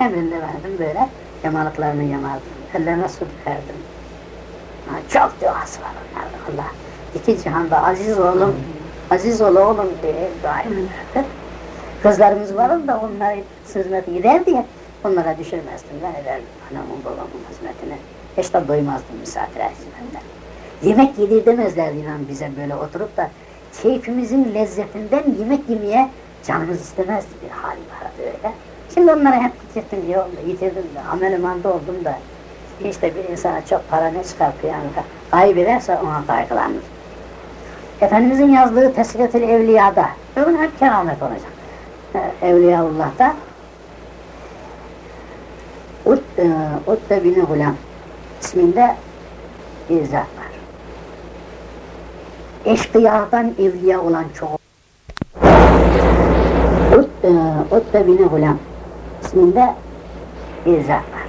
Emrinde verdim böyle. Yamalıklarını yamardım. Ellerine su. Ha, çok duası var onlarda Allah. İki cihanda aziz oğlum, aziz ol oğlum diye dua ederlerdi. Kızlarımız vardı da onları hizmet gider diye onlara düşürmezdim. Ben ederdim anamın babamın hizmetine. Hiç de doymazdım misafire hizmetten. Yemek yedirdemezlerdi inan bize böyle oturup da keyfimizin lezzetinden yemek yemeye canımız istemezdi bir hal var böyle. Şimdi onlara hep yitirdim yolda, yitirdim de amelimanda oldum da işte bir insana çok para ne çıkartıyor yani kaybederse ona kaygılanır. Efendimizin yazdığı Tesketül Evliya'da, bugün hep keramet olacak. Evliyaullah'ta Ut, e, Utbe bin Gulam isminde bir zat var. Eşkıyadan evliya olan çoğu. Ut, e, Utbe bin Gulam bir zat var.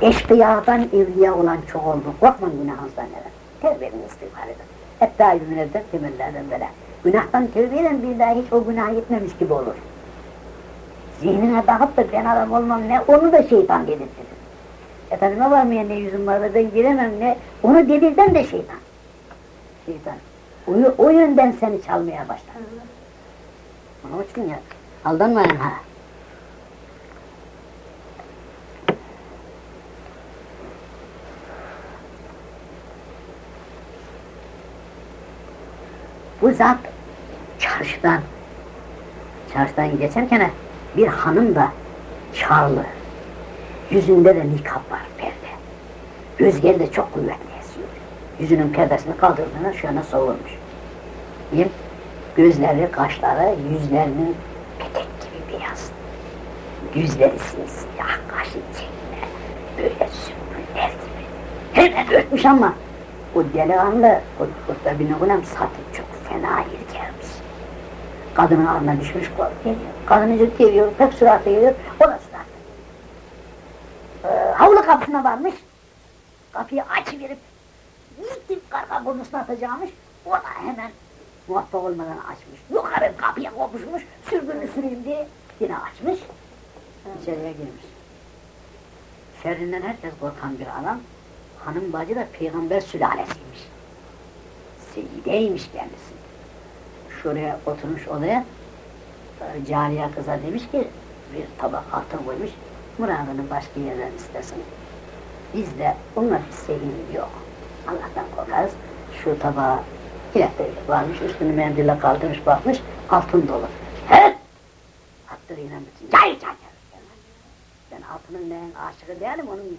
Eşkıyadan evliya olan çok oldu. Korkmayın günahınızdan evet. Tevbe edin istiğfar edin. Daim eder temellerden böyle. Günahtan tevbe eden bir daha hiç o günah gitmemiş gibi olur. Zihnine bakıp da ben adam olmam ne, onu da şeytan dedirtir. Efendime varmayan ne yüzüm var da ben giremem ne, onu dedirten de şeytan. Şeytan. O, o yönden seni çalmaya başlar. Onun için ya, aldanmayın ha. Bu zat çarşıdan, çarşıdan geçerken bir hanım da çarlı, yüzünde de nikap var perde. Rüzgarı da çok kuvvetli esiyor. Yüzünün perdesini kaldırdığında şöyle soğurmuş. Bir gözleri, kaşları, yüzlerinin. Yüzleri simsiyah, kaşı çekme, böyle sümbüller gibi. Hemen örtmüş ama o delikanlı, o Kutla bin Ulam satıp çok fena irkelmiş. Kadının ağzına düşmüş geliyor. Kadını cık geliyor, pek süratle geliyor, o da süratle. Ee, havlu kapısına varmış, kapıyı açıverip, gittim karga burnusuna atacağımış, o da hemen muvaffak olmadan açmış. Yukarı kapıya kopuşmuş, sürgünü süreyim diye yine açmış, içeriye girmiş. Şerrinden herkes korkan bir adam, hanım bacı da peygamber sülalesiymiş. Seyyideymiş kendisi. Şuraya oturmuş odaya, cariye kıza demiş ki, bir tabak altın koymuş, muradını başka yerden istesin. Bizde bunlar seyin yok. Allah'tan korkarız. Şu tabağa ilekte varmış, üstünü mendille kaldırmış bakmış, altın dolu. He! Attır yine bütün, cay Ben altının neyin aşığı değilim, onun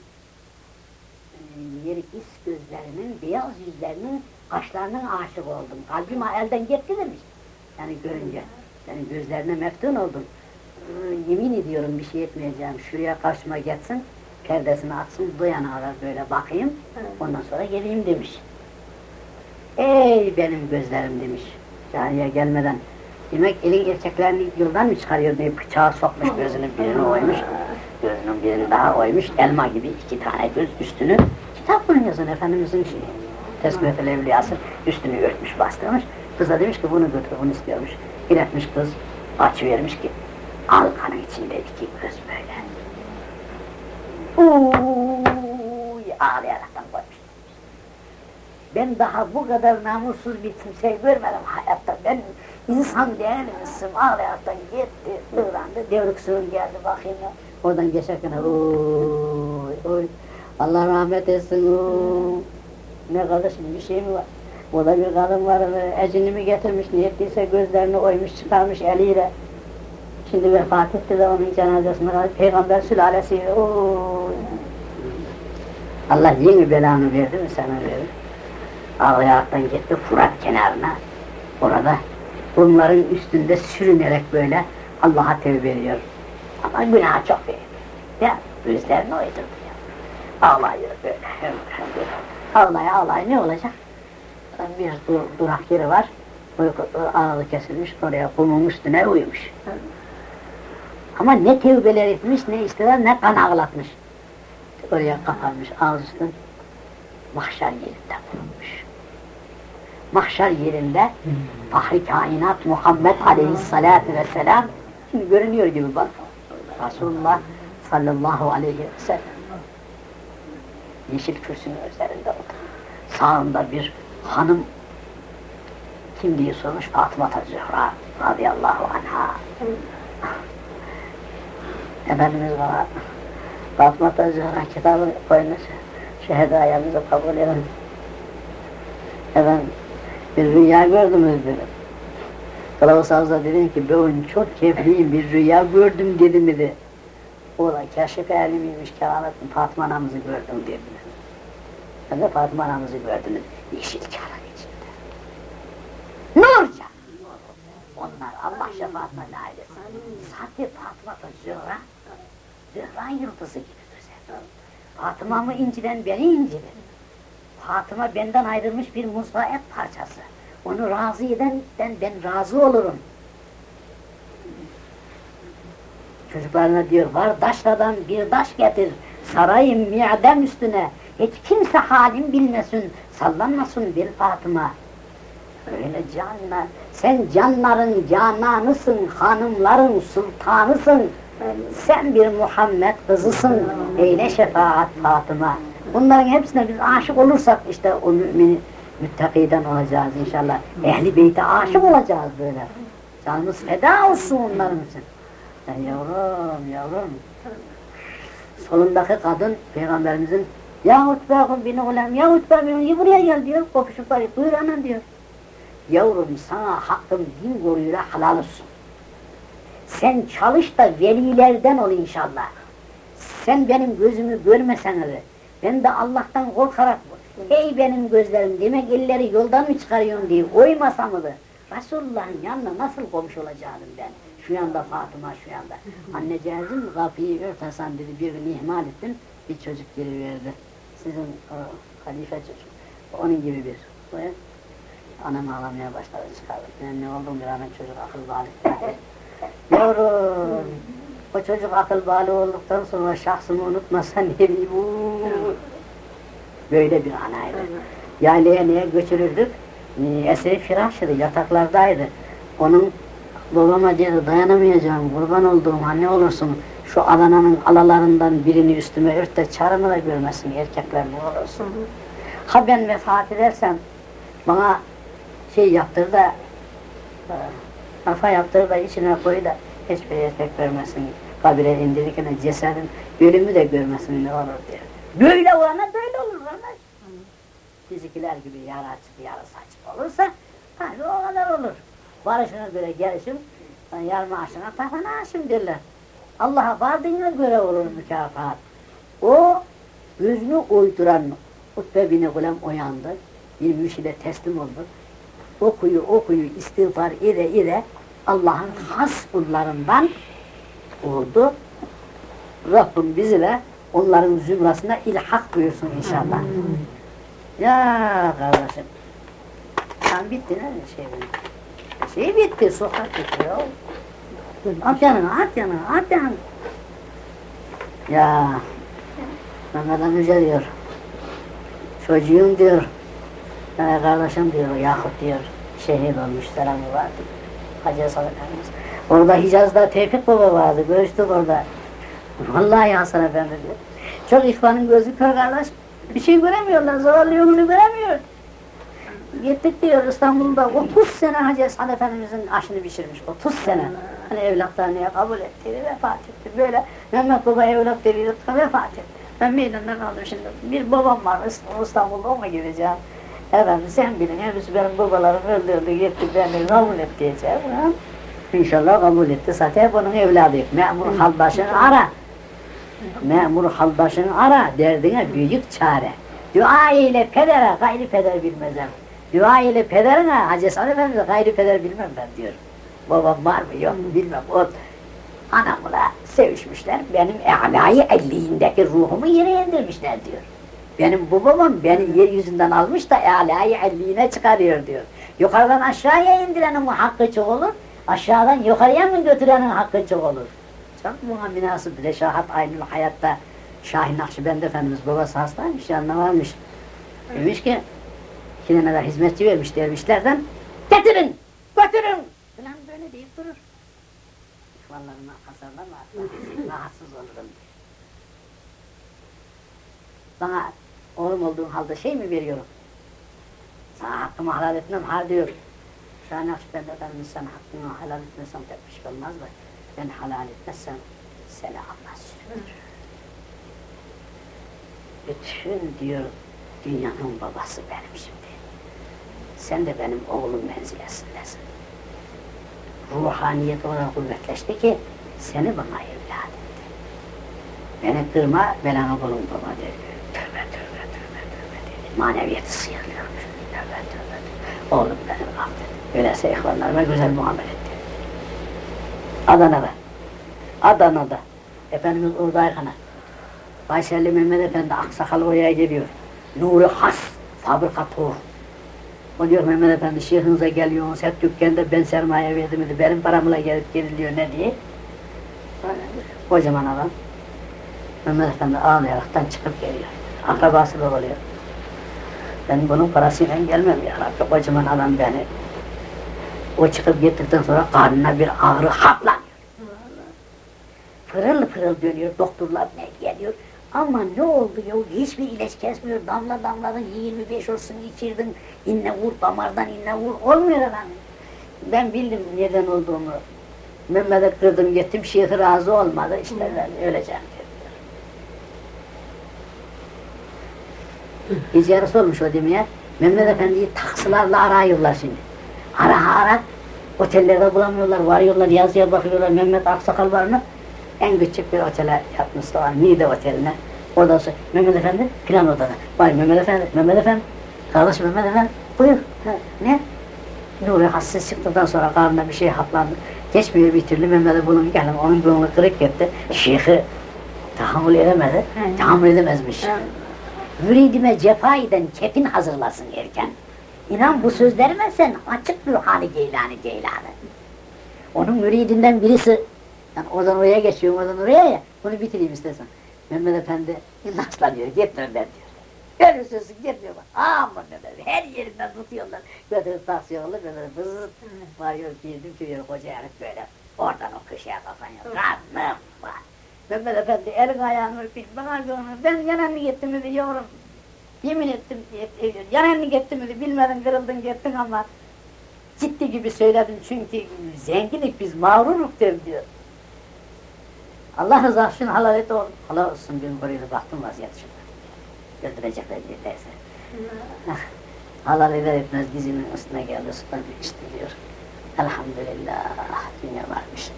Yerikis gözlerinin, beyaz yüzlerinin, kaşlarının aşık oldum. Kalbim elden gitti demiş. Yani görünce. Yani gözlerine meftun oldum. Ee, yemin ediyorum bir şey etmeyeceğim. Şuraya karşıma geçsin, perdesini atsın, duyana kadar böyle bakayım. Ondan sonra geleyim demiş. Ey benim gözlerim demiş. Caniye gelmeden. Demek elin erkeklerini yoldan mı çıkarıyor diye bıçağı sokmuş gözünün birini oymuş. Gözünün birini daha oymuş. Elma gibi iki tane göz üstünü. Kitap yazın Efendimizin Evliyası üstünü örtmüş bastırmış. Kıza demiş ki bunu götür bunu istiyormuş. İletmiş kız aç vermiş ki al kanı içinde iki göz böyle. Uuu ağlayaraktan koymuş. Ben daha bu kadar namussuz bir kimseyi görmedim hayatta. Ben insan değilim, ağlayaraktan gitti, ırandı, devrüksün geldi bakayım ya. Oradan geçerken oy oy Allah rahmet etsin oy. Ne kadar şimdi bir şey mi var? O da bir kadın var, ecini mi getirmiş, niyetliyse gözlerini oymuş, çıkarmış eliyle. Şimdi vefat etti de onun cenazesine kaldı. Peygamber sülalesi, oy. Allah yeni belanı verdi mi sana verir. Ağlayaraktan gitti Fırat kenarına. Orada bunların üstünde sürünerek böyle Allah'a tevbe ediyor. Ama günah çok büyük. Ya gözlerini oydurdu ya. Ağlıyor böyle. Ağlaya ağlaya ne olacak? Bir dur, durak yeri var. Uyku, ağzı kesilmiş oraya kumun üstüne uyumuş. Ama ne tevbeler etmiş, ne istiler, ne kan ağlatmış. Oraya kapanmış ağız. Mahşer yerinde bulunmuş. Mahşer yerinde Fahri kainat Muhammed aleyhissalatu vesselam şimdi görünüyor gibi bak. Resulullah sallallahu aleyhi ve sellem. Yeşil kürsünün üzerinde oturdu. Sağında bir hanım kim diye sormuş Fatıma Zühra radıyallahu anha. Efendimiz bana Fatıma Zühra kitabı koymuş. Şehit ayağımızı kabul edin. Efendim bir rüya gördüm dedim. Havza dedim ki ben çok keyifliyim bir rüya gördüm dedim dedi. O da keşif elimiymiş kerametin Fatıma anamızı gördüm dedi. Ben de Fatıma anamızı gördüm yeşil kara içinde. Nurca! Onlar Allah şefaatine nail etsin. Sadece Fatıma da Zühra, Zühra yıldızı gibi güzel. Fatıma'mı inciden beni incidir. Fatıma benden ayrılmış bir muzla et parçası. Onu razı edenden ben razı olurum. Çocuklarına diyor, var daşladan bir taş getir, sarayım miadem üstüne, hiç kimse halim bilmesin, sallanmasın bir Fatıma. Öyle canlar, sen canların cananısın, hanımların sultanısın, sen bir Muhammed kızısın, eyle şefaat Fatıma. Bunların hepsine biz aşık olursak işte o mümin müttakiden olacağız inşallah. Ehli beyte aşık olacağız böyle. Canımız feda olsun onların için. Ya yavrum, yavrum. Solundaki kadın peygamberimizin ya utbâkum bin ulem, ya utbâkum bin ulem, buraya gel diyor, kopuşup var, buyur anam diyor. Yavrum sana hakkım din yoluyla halal olsun. Sen çalış da velilerden ol inşallah. Sen benim gözümü görmesen öyle. Ben de Allah'tan korkarak ey benim gözlerim demek elleri yoldan mı çıkarıyorsun diye oymasa mıydı? Resulullah'ın yanına nasıl komşu olacaktım ben? Şu yanda Fatıma şu yanda. Anneciğizim kapıyı ört Hasan dedi bir gün ihmal ettin bir çocuk geliverdi. Sizin o halife çocuk. Onun gibi bir. Evet. Anam ağlamaya başladı çıkardı. Ben ne oldum bir anam çocuk akıl bali. Yavrum, o çocuk akıl bali olduktan sonra şahsımı unutmasa ne bileyim. Böyle bir anaydı. Yaylaya neye götürürdük? Ee, Eseri firашıydı, yataklardaydı. Onun babama dedi dayanamayacağım, kurban olduğum anne olursun. Şu Adana'nın alalarından birini üstüme ört de çarımı da görmesin erkekler ne olursun. Ha ben vefat edersem bana şey yaptır da e, kafa yaptır da içine koy da hiçbir erkek görmesin. Kabire indirirken cesedin ölümü de görmesin ne olur diyor. Böyle olana böyle olur onlar. Fizikiler gibi yarı açık yarı saçık olursa tabi o kadar olur. Barışına göre gelişim, yarma aşına tafana aşım derler. Allah'a vardığına göre olur mükafat. O gözünü uyduran Utbe bin Gulem uyandı. Bir müşide teslim oldu. Okuyu okuyu istiğfar ide ide Allah'ın has kullarından oldu. Rabbim bizle onların zümrasına ilhak buyursun inşallah. Ya kardeşim. Tam bitti ne şey Şey bitti, sokak bitti ya. At yanına, at yanına, at yanına. Ya Mehmet amca diyor. Çocuğum diyor. Yani kardeşim diyor, Yakup diyor. Şehit olmuş, selamı vardı. Hacı Efendimiz. Orada Hicaz'da Tevfik Baba vardı, görüştük orada. Vallahi Hasan Efendi diyor. Çok ihvanın gözü kör kardeş. Bir şey göremiyorlar, zavallı yolunu göremiyor. Gittik diyor İstanbul'da 30 sene Hacı Esad Efendimizin aşını pişirmiş, 30 sene. Hani evlatlarını kabul etti, vefat etti. Böyle Mehmet Baba evlat dedi, vefat etti. Ben meydanda kaldım şimdi. Bir babam var İstanbul'da ona gideceğim. Efendim sen bilin, henüz benim babalarım öldürdü, gitti beni kabul et diyeceğim. İnşallah kabul etti. Zaten bunun evladıyım. Memur halbaşını ara. Memur halbaşını ara, derdine büyük çare. Dua ile pedere, gayri peder bilmezem. Dua ile pederine, Hacı Esad Efendimiz gayri peder bilmem ben diyor. Babam var mı yok mu bilmem. O anamla sevişmişler, benim e'layı elliğindeki ruhumu yere indirmişler diyor. Benim bu babam beni yeryüzünden almış da e'layı elliğine çıkarıyor diyor. Yukarıdan aşağıya indirenin hakkı çok olur, aşağıdan yukarıya mı götürenin hakkı çok olur. Çok buna münasip bir de şahat aynı hayatta Şahin Nakşibendi Efendimiz babası hastaymış, yanına varmış. Demiş ki, de hizmetçi vermiş dervişlerden, getirin, götürün! Falan böyle deyip durur. ihvanlarına hasarlama, rahatsız olurum. Bana oğlum olduğun halde şey mi veriyorum? Sana hakkımı helal etmem, ha diyor. Şahin Akşebendi Efendimiz sen hakkını helal etmesen pek bir şey olmaz da ben helal etmezsem seni Allah sürür. Bütün diyor dünyanın babası benim şimdi. Sen de benim oğlum menzilesindesin. Ruhaniyet olarak kuvvetleşti ki seni bana evlat etti. Beni kırma, belanı bulun baba dedi. Tövbe tövbe tövbe tövbe dedi. Maneviyatı sıyırıyormuş. Tövbe tövbe tövbe. Oğlum benim affet. Öyleyse ihvanlarıma güzel muamele etti. Adana'da. Adana'da. Efendimiz oradayken Bayselli Mehmet Efendi Aksakal oraya geliyor. Nuri Has, fabrika tohum. O diyor Mehmet Efendi şeyhinize geliyorsunuz hep dükkanda ben sermaye verdim dedi. Benim paramla gelip geriliyor ne diye. Kocaman adam. Mehmet Efendi ağlayaraktan çıkıp geliyor. Akrabası da oluyor. Ben bunun parasıyla gelmem ya Rabbi. Kocaman adam beni. O çıkıp gittikten sonra karnına bir ağrı haplanıyor. Pırıl pırıl dönüyor, doktorlar ne geliyor. Ama ne oldu ya? Hiçbir ilaç kesmiyor. Damla damladın 25 olsun içirdin. İnne vur damardan inne vur. Olmuyor efendim. Ben bildim neden olduğunu. Mehmet'e kırdım gittim. Şeyh razı olmadı. İşte ben öleceğim dedi. Gece yarısı olmuş o demeye. Mehmet Efendi'yi taksilarla arıyorlar şimdi. Ara ara. Otellerde bulamıyorlar. Varıyorlar yazıya bakıyorlar. Mehmet Aksakal var mı? En küçük bir otele yatmıştı o Niğde Oteli'ne. Orada sonra Mehmet Efendi plan odada. Vay Mehmet Efendi, Mehmet Efendi. Kardeş Mehmet Efendi, buyur. Ha, ne? Nuri hassiz çıktıktan sonra karnına bir şey haplandı. Geçmiyor bir türlü Mehmet'e bunun gelin, onun gönlü kırık gitti. Şeyhi tahammül edemedi, tahammül edemezmiş. Müridime cefa eden kepin hazırlasın erken. İnan bu sözlerime sen açık ruhani Geylani Geylani. Onun müridinden birisi yani oradan oraya geçiyorum, oradan oraya ya, bunu bitireyim istersen. Mehmet Efendi naslanıyor, gitme ben diyor. Ölürsüzsün gitmiyor bak. Aman Mehmet, her yerinden tutuyorlar. Götürüp taksıyorlar, böyle vızıt varıyor, girdim tüyüyor koca herif böyle. Oradan o köşeye kapanıyor, karnım var. Mehmet Efendi elin ayağını öpüp bana görünür, ben gittim mi yavrum. Yemin ettim, yanını gittim mi bilmedin kırıldın gittin ama ciddi gibi söyledim çünkü zenginlik biz mağruruk diyor. Allah rızası için halal et oğlum. Halal olsun bir buraya baktım vaziyet şurada. Öldürecekler neredeyse. halal eder etmez dizinin üstüne geldi sudan içti diyor. Elhamdülillah dünya varmış.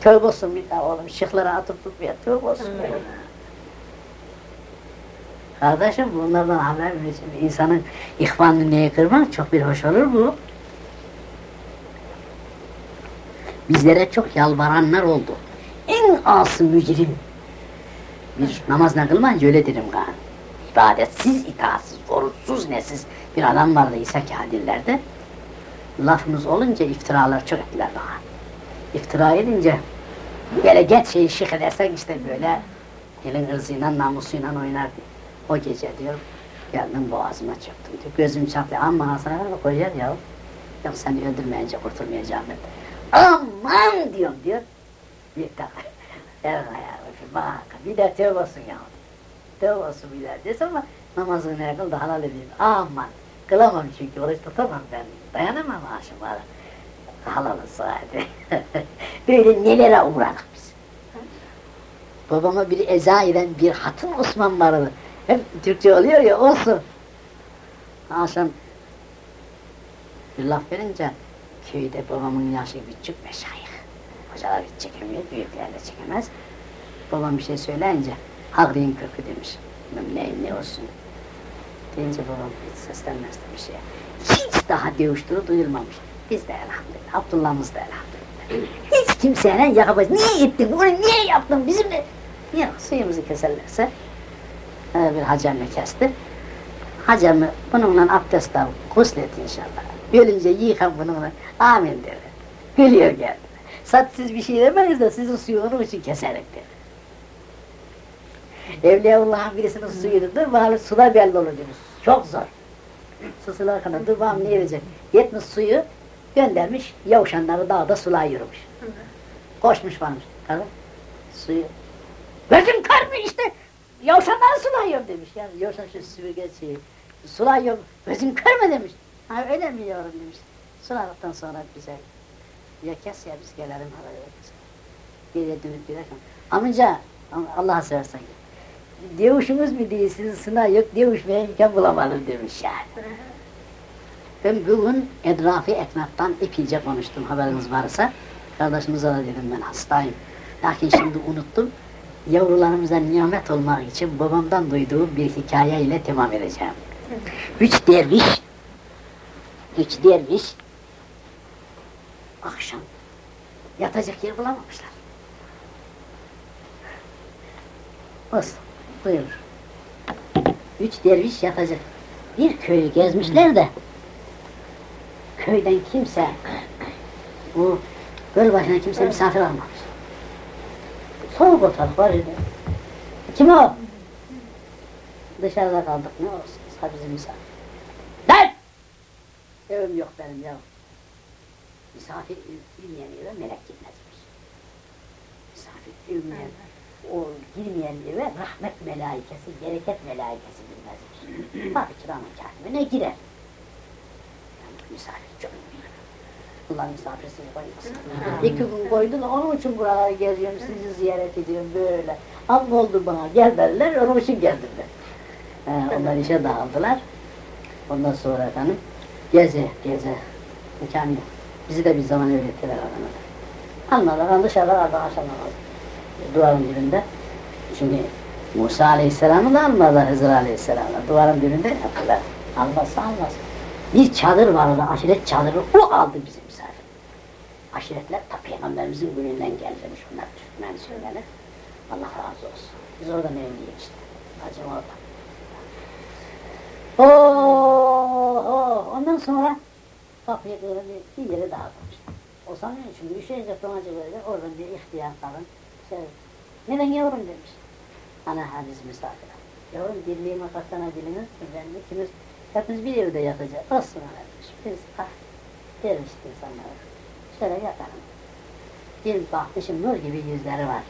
Tövbe olsun bir daha oğlum şıklara atıp tutmaya tövbe olsun. Kardeşim bunlardan haber verirsin. İnsanın ihvanını neye kırmak çok bir hoş olur bu. Bizlere çok yalvaranlar oldu en ası mücrim. Bir namaz ne kılmayınca öyle derim galiba. İbadetsiz, itaatsiz, oruçsuz, nesiz bir adam vardı İsa Kadirler'de. Lafımız olunca iftiralar çok ettiler bana. İftira edince geç şeyi şık edersen işte böyle elin hırzıyla, namusuyla oynardı. O gece diyor, geldim boğazıma çöktüm diyor. Gözüm çarptı, amma Hasan abi koyar ya. Yok seni öldürmeyince kurtulmayacağım ben. Aman diyorum diyor. Bir dakika. El ayağı bak. Bir de tövbe olsun ya. Tövbe olsun bir de desem ama namazını ne kıl da halal edeyim. Aman. Kılamam çünkü oruç tutamam ben. Dayanamam aşım bana. Halalı saati. Böyle nelere uğradık biz. Babama bir eza eden bir hatun Osman vardı. Hep Türkçe oluyor ya olsun. Akşam bir laf verince köyde babamın yaşı küçük meşayih. Hocalar hiç çekemiyor, büyükler de çekemez. Babam bir şey söyleyince, Hagri'nin kökü demiş. Ne, ne olsun. Deyince babam hiç seslenmez demiş ya. Hiç daha dövüştürü duyulmamış. Biz de elhamdülillah, Abdullah'ımız da elhamdülillah. Hiç kimseyle yakamaz. Niye ettin, bunu niye yaptın, bizim de... Yok, suyumuzu keserlerse, ee, bir hacemi kesti. Hacemi bununla abdest al, guslet inşallah. Ölünce yıkan bununla, amin dedi. Gülüyor geldi. Satsiz bir şey demeyiz de sizin suyu onun için keserek dedi. Evliyaullah'ın birisinin suyunu bakalım suda belli olur demiş. Çok zor. Su sularken dur bakalım ne edecek. Yetmiş suyu göndermiş, yavşanları dağda sulayıyormuş. Koşmuş varmış. Kadın suyu. Gözüm kör mü işte? Yavşanları sulayıyorum demiş. Yani yavşan şu süpürgesi sulayıyorum. Gözüm kör mü demiş. Ha öyle mi yavrum demiş. Suladıktan sonra bize ya kes ya biz gelelim havaya kes. Geriye dönüp giderken. Amca Allah'a seversen gel. Devuşumuz mu değil, sizin sınav yok, devuşmaya imkan bulamadım demiş yani. Ben bugün etrafı etnaftan epeyce konuştum haberiniz varsa. Kardeşimize de dedim ben hastayım. Lakin şimdi unuttum. Yavrularımıza nimet olmak için babamdan duyduğum bir hikaye ile tamam edeceğim. Üç derviş, üç derviş akşam yatacak yer bulamamışlar. Olsun, buyur. Üç derviş yatacak. Bir köyü gezmişler de köyden kimse bu göl başına kimse misafir almamış. Soğuk ortalık var idi. Kim o? Dışarıda kaldık ne olsun ha bizim misafir. Lan! Evim yok benim ya. Misafir bilmeyen eve melek girmezmiş. Misafir bilmeyen, o girmeyen eve rahmet melaikesi, bereket melaikesi girmezmiş. Tabi kiramın katibine girer. Yani misafir çok Allah misafirsiz koymasın. İki gün koydu da onun için buraları geziyorum, sizi ziyaret ediyorum böyle. Amma oldu bana, gel derler, onun için geldim ben. Ee, onlar işe dağıldılar. Ondan sonra efendim, geze, geze. İmkan yok. Bizi de bir zaman öğrettiler adamı. Almadılar, dışarıda namazı. Duvarın dibinde. Çünkü Musa Aleyhisselam'ı da almadılar Hızır Aleyhisselam'ı. Duvarın dibinde yaptılar. Almazsa almaz. Bir çadır vardı, aşiret çadırı, o aldı bizi. Aşiretler ta Peygamberimizin gününden gelmiş onlar Türkmen söylenir. Allah razı olsun. Biz oradan evliyiz işte. Bacım orada. Oo, oo. Ondan sonra kapıyı böyle bir, bir yere daha koymuş. O zaman için düşecek donacı böyle oradan bir ihtiyar kadın. Şey, neden yavrum demiş. Ana ha biz misafir. Yavrum dirliği makattana diliniz, ben ikimiz hepimiz bir evde yatacağız. Olsun ana demiş. Biz ah, derviş insanlar. Şöyle yatalım. Bir bakmışım nur gibi yüzleri var.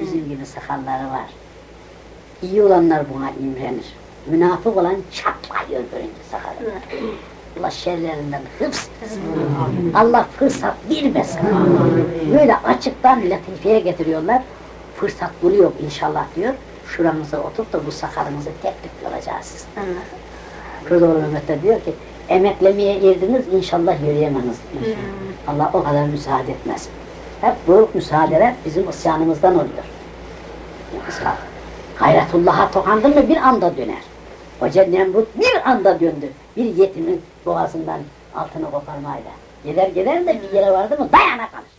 Bizim gibi sakalları var. İyi olanlar buna imrenir. Münafık olan çatlıyor görünce sakalı. Allah şerlerinden hıfz etsin. Allah fırsat vermesin. Böyle açıktan latifeye getiriyorlar. Fırsat buluyor inşallah diyor. Şuramıza oturup da bu sakalınızı tek tek göreceğiz siz. Kırdoğlu Mehmet diyor ki emeklemeye erdiniz inşallah yürüyemeniz diyor. Allah o kadar müsaade etmez. Hep bu müsaadeler bizim isyanımızdan oluyor. Yoksa Hayretullah'a tokandı mı bir anda döner. Hoca Nemrut bir anda döndü. Bir yetimin boğazından altını koparmayla. Gider gider de bir yere vardı mı dayana kalır.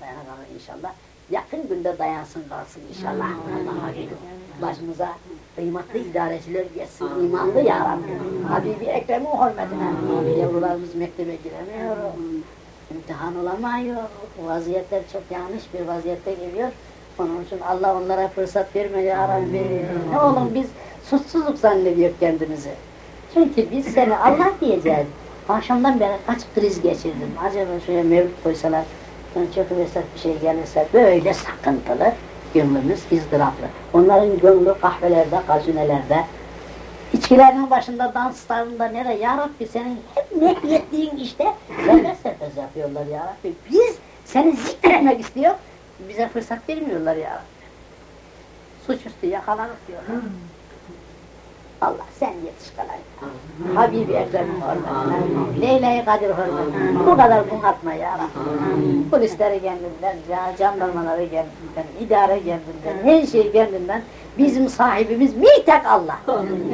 Dayana kalır inşallah. Yakın günde dayansın kalsın inşallah. Allah'a emanet Başımıza kıymetli idareciler geçsin, imanlı ya Rabbi. Habibi Ekrem'in hürmetine. Yavrularımız mektebe giremiyor. İmtihan olamıyor. Vaziyetler çok yanlış bir vaziyette geliyor. Onun için Allah onlara fırsat verme ya Rabbi. Ne oğlum biz suçsuzluk zannediyor kendimizi. Çünkü biz seni Allah diyeceğiz. Akşamdan beri kaç kriz geçirdim. Acaba şöyle mevlüt koysalar, çok bir şey gelirse böyle sakıntılı, gönlümüz izdıraplı. Onların gönlü kahvelerde, gazinelerde, içkilerinin başında, danslarında nere? Ya Rabbi senin hep nehyettiğin işte serbest serbest yapıyorlar ya Rabbi. Biz seni zikretmek istiyor, bize fırsat vermiyorlar ya Rabbi. Suçüstü yakalanıp diyorlar. Allah sen yetiş kalayım. Habibi Ekrem'in hürmetine, Leyla-i Kadir hürmetine, bu kadar bunaltma ya Rabbi. Polisleri kendinden, jandarmaları kendinden, idare kendinden, her şey kendinden, bizim sahibimiz bir tek Allah.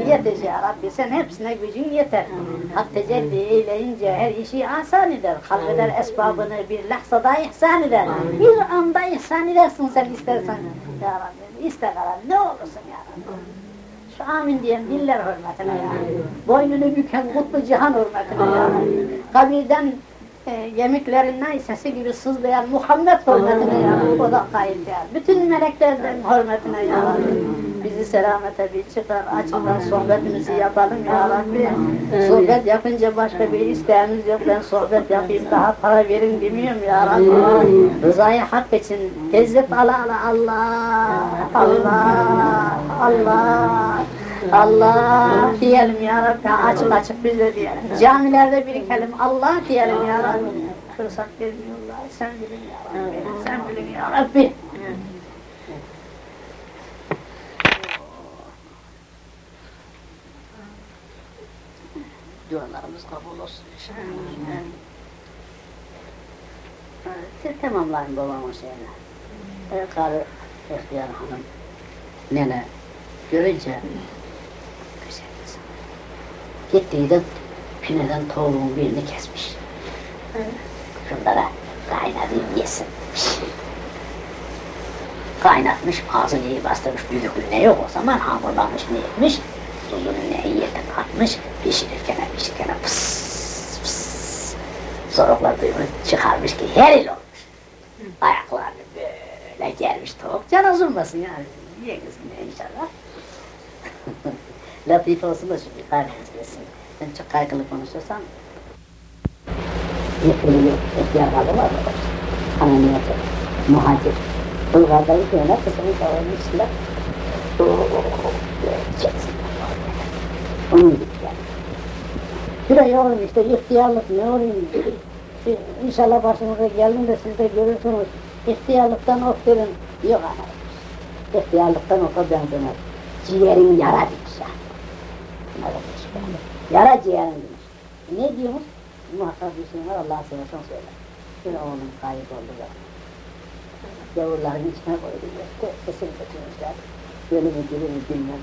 Yetiş ya Rabbi, sen hepsine gücün yeter. Hak tecelli eyleyince her işi asan eder, halveder esbabını bir lahzada ihsan eder. Bir anda ihsan edersin sen istersen ya Rabbi, iste kalan ne olursun ya Rabbi. Şu amin diyen diller hürmetine ya. Boynunu büken kutlu cihan hürmetine ya. Kabirden e, yemiklerinden sesi gibi sızlayan Muhammed hürmetine ya. O da kayıt ya. Bütün meleklerden hürmetine ya. Bizi selamete bir çıkar, açıktan sohbetimizi yapalım ya Rabbi. Sohbet yapınca başka bir isteğimiz yok. Ben sohbet yapayım, daha para verin demiyorum ya Rabbi. Rızayı hak için tezzet ala ala Allah, Allah, Allah. Allah diyelim ya Rabbi, açık açık biz de diyelim. Camilerde birikelim, Allah diyelim ya Rabbi. Fırsat vermiyorlar, sen bilin ya Rabbi, sen bilin ya Rabbi. Dualarımız kabul olsun inşallah. Siz tamamlayın babamın şeyini. E, karı ihtiyar hanım, nene görünce güzel insan. Gittiydi, pineden tavuğun birini kesmiş. Şunlara kaynatayım yesin. Kaynatmış, ağzını iyi bastırmış, düdüklü ne yok o zaman hamurlamış ne etmiş, tuzunu ne yerine katmış, pişirirken pişirirken pıs pıs. Soruklar duymuş, çıkarmış ki her il olmuş. Ayaklarını böyle gelmiş tavuk, can azılmasın yani. Yiyiniz yine inşallah. Latife olsun da şimdi kalbiniz gelsin. Ben çok kaygılı konuşursam. Yetkili ihtiyar halı var mı? Ananiyatı, muhacir. Bulgar'da iki yana kızını kavurmuşlar. Çeksin. Onun gibi yani. Şuraya yavrum işte ihtiyarlık ne olayım? Şey, İnşallah başınıza gelin de siz de görürsünüz. İhtiyarlıktan ok verin. Yok ana. İhtiyarlıktan oka benzemez. Ciğerin yara demiş yani. Yara ciğerin demiş. Ne diyormuş? Muhakkak bir şey var Allah'a seversen söyle. Bir oğlum kayıp oldu ya. Yavruların içine koydu. Kesin götürmüşler. Ölümü dilimi bilmem.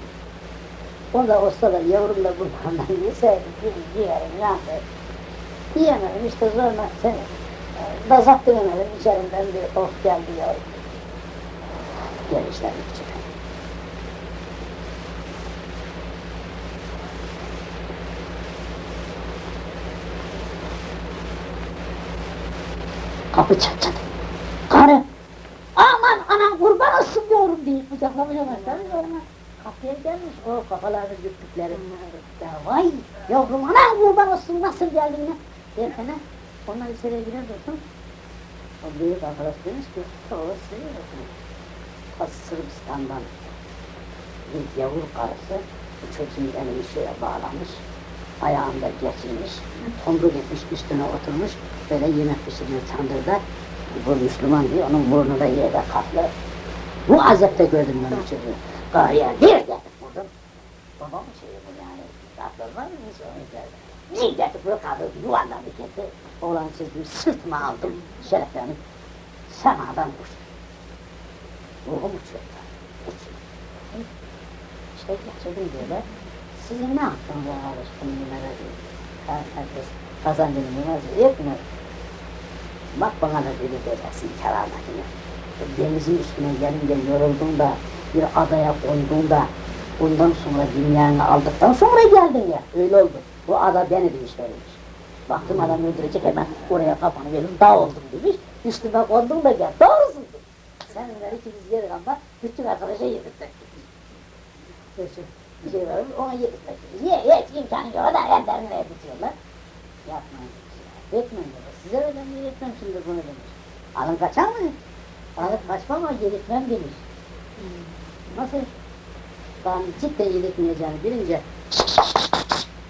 O da olsa da yavrum da bunlardan yeseydi, bir ciğerim yandı. Yiyemedim işte zorla seni. Dazak diyemedim, içerimden bir oh geldi yavrum. Gelişler için. Kapı çat çat. Karı. Aman anam kurban olsun diyorum deyip kucaklamaya başladı. Kapıya gelmiş o kafalarını dürttükleri. Ya vay yavrum anam kurban olsun nasıl geldin ya? Derken onlar içeriye girer dursun. O büyük arkadaş demiş ki o seviyorsun. Ta bir yavru karısı bu çocuğun elini şöyle bağlamış. Ayağında geçirmiş, tomruk etmiş üstüne oturmuş, böyle yemek pişiriyor çandırda. Bu Müslüman diye onun burnu da yerde kaplı. Bu azapta gördüm ben o çocuğu. Karıya bir geldik vurdum. Babamın şeyi bu yani. Var mı hiç onu geldi. Bir geldik bu kadın yuvarlandı gitti. Oğlan çocuğu sırtıma aldım. Şereflenip semadan uçtu. Ruhum uçuyordu. Uçuyor. İşte geçirdim böyle. Sizin ne kardeş bunu bunlara diye. Herkes kazancını bilmez yetmiyor. Bak bana da dedi diyeceksin kerametini. Denizin üstüne gelince yoruldun da bir adaya kondun da ondan sonra dünyanı aldıktan sonra geldin ya. Öyle oldu. Bu ada beni demiş verilmiş. Baktım adam öldürecek hemen oraya kafanı verdim dağ oldum demiş. Üstüme kondum da gel. Doğrusun demiş. Sen beni ikimiz yedik ama bütün arkadaşa yedirtmek demiş. Bir şey var ona yedirtmek demiş. Ye ye imkanı yok da ellerine tutuyorlar. Yapmayın demiş. Etmeyin demiş. Size öyle mi yedirtmem şimdi bunu demiş. Alın kaçar mı? Alıp kaçmam ama yedirtmem demiş. Nasıl? Ben cidden yedirtmeyeceğini bilince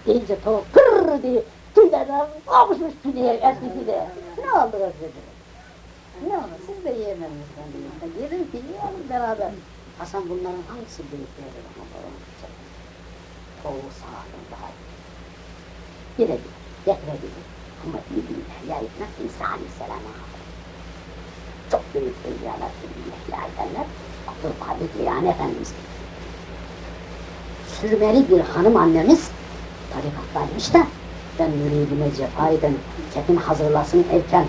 deyince tavuk kırrrr diye tüylerden kavuşmuş tüyeye eskisi de. Ne oldu dedi. Ne oldu? Siz de ben dedim. Yedim ki yiyelim beraber. Hasan bunların hangisi büyükleri ama babam Tavuğu sağladım daha iyi. Gidebilir, getirebilir. Ama iyi dinler, yayıklar insani selama Çok büyük bilmekler derler. Abdülkadir Gilani Efendimiz. Sürmeli bir hanım annemiz tarikattaymış da ben müridime cefa eden çetin hazırlasın erken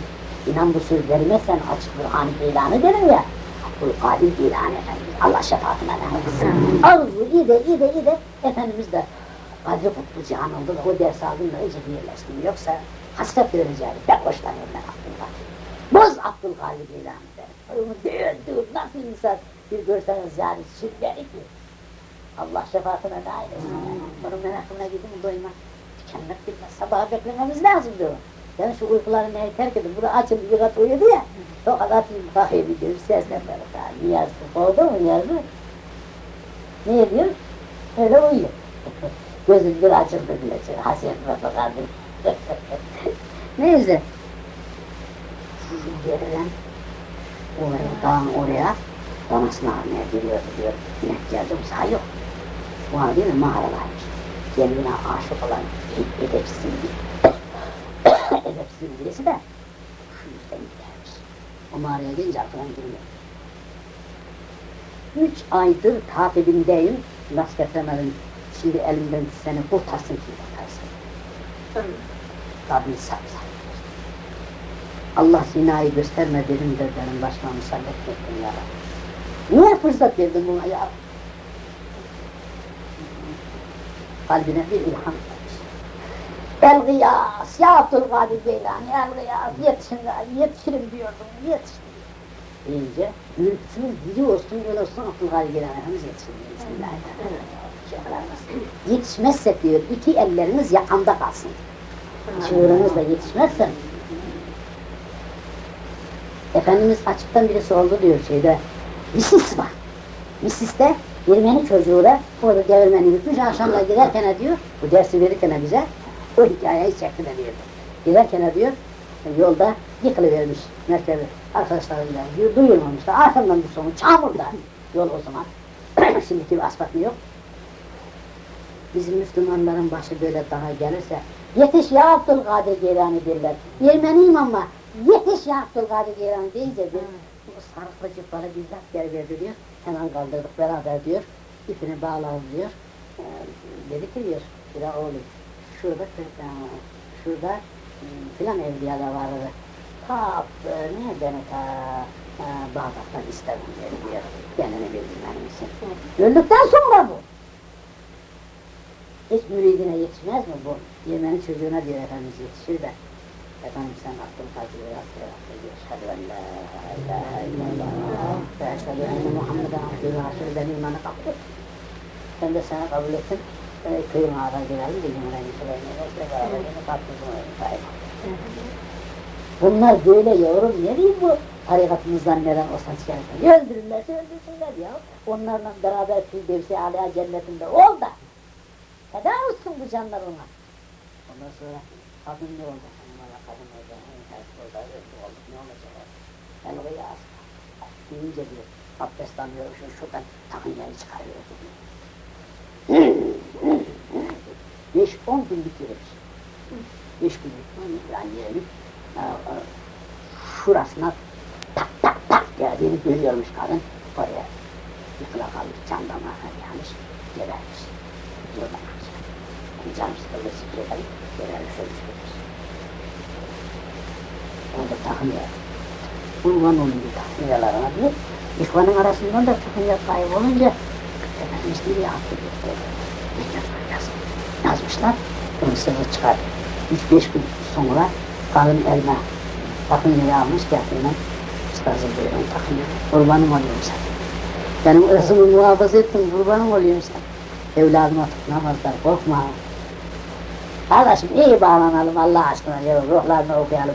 inan bu sözlerime sen açık Burhan ilanı derim ya. Abdülkadir Gilani Efendimiz Allah şefaatine vermesin arzu ide ide ide. Efendimiz de Kadri Kutlu Cihan oldu da o ders aldım da iyice yerleştim yoksa hasret vereceğim. Pek hoşlanıyorum ben Abdülkadir Boz Abdülkadir Gilani derim. Diyor, diyor, nasıl insan bir görseniz yani sürmeli ki Allah şefaatine nail etsin. Onun merakına gidin doyma. Tükenmek bilmez. Sabaha beklememiz lazım diyor. Yani şu uykuları neyi terk edin. Burada açıldı bir kat uyudu ya. O kadar bir kahve bir diyor. Seslenmeli. Niyaz oldu mu niyaz mı? Ne diyor? Öyle uyuyor. Gözüm bir açıldı bile. Hasret ve fakardım. Neyse. Sizin yerden oraya, dağın oraya danasını almaya giriyordu diyor. İnek geldim sağ yok. Bu an değil mi mağaralarmış. Kendine aşık olan edepsiz bir edepsiz birisi de şu yüzden gidermiş. O mağaraya gelince arkadan girmiyor. Üç aydır takibindeyim, rast getiremedim. Şimdi elimden seni kurtarsın kim kurtarsın. Rabbim sabır. Allah zinayı gösterme dedim de benim başıma musallat ettin ya Rabbi. Niye fırsat verdin buna ya? Kalbine bir ilham gelmiş. El gıyas, ya Abdülkadir Geylani, el gıyas, yetişin, yetişirim diyordum, yetişin. Deyince, mülksünün biri olsun, öyle olsun Abdülkadir Geylani Efendimiz yetişin. Bismillahirrahmanirrahim. Yetişmezse diyor, iki elleriniz yakamda kalsın. Çığırınızla yetişmezsen, Efendimiz açıktan birisi oldu diyor şeyde, misis var. Misiste Ermeni çocuğu da orada devirmeni yutmuş, akşamlar giderken diyor, bu dersi verirken bize, o hikayeyi çekti de diyordu. Giderken diyor, yolda yıkılıvermiş merkebe arkadaşlarıyla diyor, duyulmamışlar, arkamdan bir sonu, çamurda yol o zaman. Şimdiki gibi asfalt mı yok? Bizim Müslümanların başı böyle daha gelirse, yetiş ya Abdülkadir Geylani derler. Ermeniyim ama, yetiş ya Abdülkadir Geylani deyince bir bu sarıklı cıpları bizzat geri verdi diyor. Hemen kaldırdık beraber diyor. İpini bağladı diyor. Ee, dedi ki diyor, bir de oğlum, şurada, e, şurada e, filan evliya da vardı. Ta e, nereden ta e, Bağdat'tan istedim dedi diyor. Kendini bildirmenin için. Öldükten sonra bu. Hiç müridine yetişmez mi bu? Yemenin çocuğuna diyor Efendimiz yetişir de. Efendim sen Abdülkadir'e rastlayarak diyor. Eşhedü en la ilahe illallah ve eşhedü enne Muhammeden abdühü ve rasulü ben imanı ettim. Ben de seni kabul ettim. E, köyün ağına girelim de Cumhuriyet Müslümanı'yla beraber yine kaptırdım Bunlar böyle yavrum ne diyeyim bu tarikatımızdan neden o saç gelsin. Öldürürlerse öldürsünler ya. Onlarla beraber Firdevsi Aleyha cennetinde ol da. Feda olsun bu canlar ona. Ondan sonra kadın ne oldu? Kadın oldu. Ne olacak? Ben oraya az. Deyince diyor. Abdest alıyor. Şu, şuradan takın yeri çıkarıyor. Beş on gün bitirmiş. Beş gün yani yerini şurasına tak tak tak geldiğini görüyormuş kadın. Oraya yıkıla kalmış. Can damarına gelmiş. Gebermiş. Yıldamış. Can sıkıldı sıkıldı. Gebermiş ölmüş Orada takmıyor. Kurban olunca takmıyorlarına diyor. İhvanın arasından da takmıyor kaybolunca Efendimiz diye hatırlıyor. Yazmışlar. Onu sırrı çıkar. Üç beş gün sonra kalın elma takın yeri almış getirme. Ustazım buyurun takın yeri. Kurbanım oluyorum sen. Benim ırzımı muhafaza ettin, kurbanım oluyorum sen. Evladıma tutunamazlar, korkma. Kardeşim iyi bağlanalım Allah aşkına, ya ruhlarını okuyalım.